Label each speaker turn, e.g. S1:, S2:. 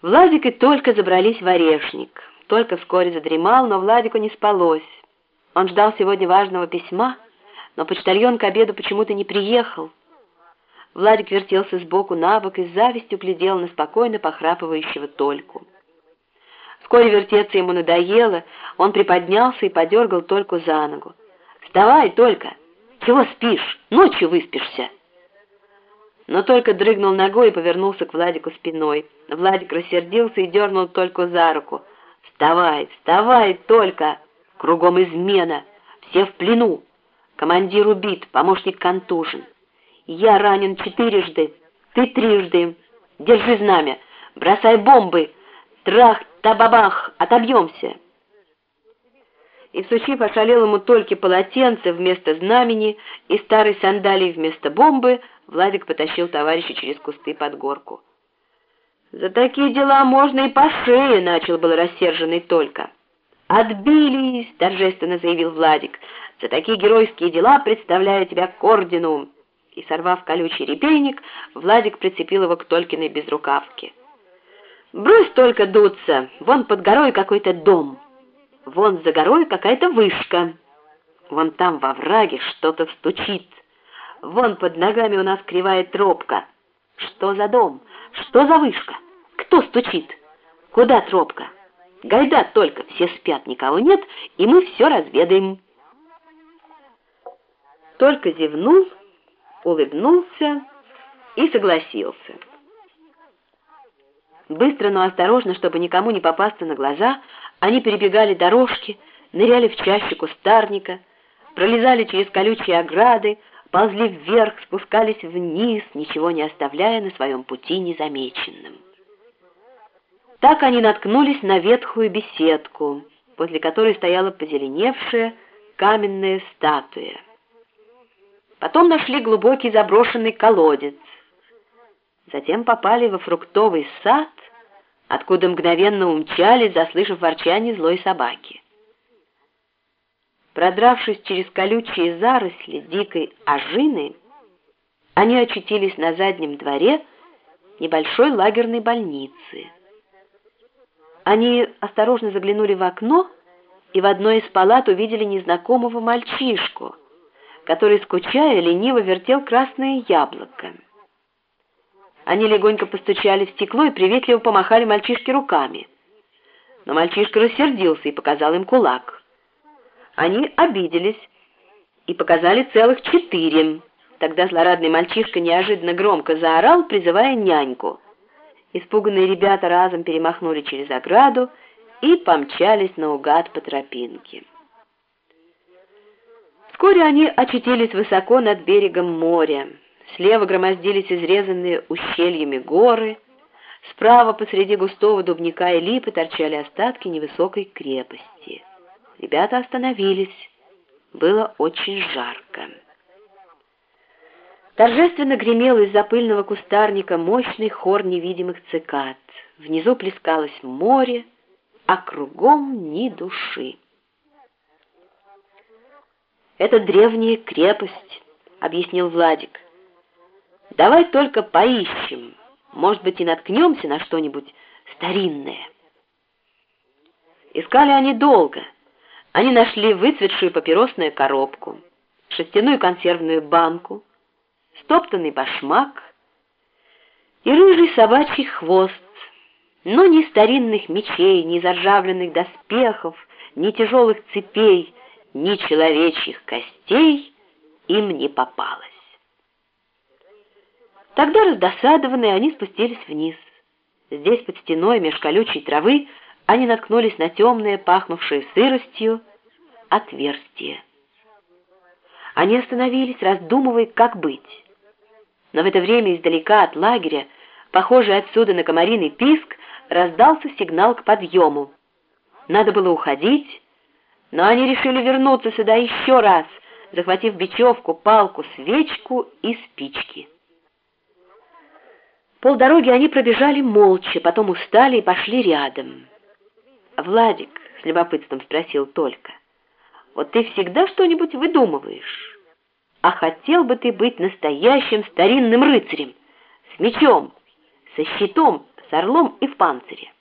S1: Владик и Только забрались в орешник. Только вскоре задремал, но Владику не спалось. Он ждал сегодня важного письма, но почтальон к обеду почему-то не приехал. Владик вертелся сбоку на бок и с завистью глядел на спокойно похрапывающего Тольку. Вскоре вертеться ему надоело, он приподнялся и подергал Тольку за ногу. «Вставай, Толька! Чего спишь? Ночью выспишься!» Но только дрыгнул ногой и повернулся к Владику спиной. Владик рассердился и дернул только за руку. «Вставай, вставай, только! Кругом измена! Все в плену! Командир убит, помощник контужен. Я ранен четырежды, ты трижды. Держи знамя, бросай бомбы! Трах-табабах, отобьемся!» и, всучив ошалелому только полотенце вместо знамени и старой сандалии вместо бомбы, Владик потащил товарища через кусты под горку. «За такие дела можно и по шее», — начал был рассерженный только. «Отбились», — торжественно заявил Владик. «За такие геройские дела представляю тебя к ордену». И, сорвав колючий репейник, Владик прицепил его к Толькиной безрукавке. «Брось только дуться, вон под горой какой-то дом, вон за горой какая-то вышка, вон там во враге что-то стучит». Вон под ногами у нас кривая тропка. Что за дом? Что за вышка? Кто стучит? Куда тропка? Гайда только, все спят, никого нет, и мы все разведаем. Только зевнул, улыбнулся и согласился. Быстро, но осторожно, чтобы никому не попасться на глаза, они перебегали дорожки, ныряли в чаще кустарника, пролезали через колючие ограды, ползли вверх, спускались вниз, ничего не оставляя на своем пути незамеченным. Так они наткнулись на ветхую беседку, возле которой стояла позеленевшая каменная статуя. Потом нашли глубокий заброшенный колодец. Затем попали во фруктовый сад, откуда мгновенно умчались, заслышав ворчание злой собаки. Продравшись через колючие заросли дикой ожины, они очутились на заднем дворе небольшой лагерной больницы. Они осторожно заглянули в окно и в одной из палат увидели незнакомого мальчишку, который, скучая, лениво вертел красное яблоко. Они легонько постучали в стекло и приветливо помахали мальчишке руками. Но мальчишка рассердился и показал им кулак. Они обиделись и показали целых четыре. Тогда злорадный мальчишка неожиданно громко заорал, призывая няньку. Испуганные ребята разом перемахнули через ограду и помчались наугад по тропинке. Вскоре они очутились высоко над берегом моря. Слева громоздились изрезанные ущельями горы, справа посреди густого дубника и липы торчали остатки невысокой крепости. Ребята остановились. Было очень жарко. Торжественно гремел из-за пыльного кустарника мощный хор невидимых цикад. Внизу плескалось море, а кругом ни души. «Это древняя крепость», — объяснил Владик. «Давай только поищем, может быть, и наткнемся на что-нибудь старинное». Искали они долго — они нашли выцветшую папиросную коробку, шестяную консервную банку, стоптанный башмак и рыжий собачий хвост, но ни старинных мечей, ни заржавленных доспехов, ни тяжелых цепей, ни человечьих костей им не попалось. Тогда раздосадованные они спустились вниз. Здесь под стеной меж колючей травы они наткнулись на темное, пахнувшее сыростью, отверстие. Они остановились, раздумывая, как быть. Но в это время издалека от лагеря, похожий отсюда на комариный писк, раздался сигнал к подъему. Надо было уходить, но они решили вернуться сюда еще раз, захватив бечевку, палку, свечку и спички. Полдороги они пробежали молча, потом устали и пошли рядом. «Владик», — с любопытством спросил Только, — «вот ты всегда что-нибудь выдумываешь. А хотел бы ты быть настоящим старинным рыцарем, с мечом, со щитом, с орлом и в панцире.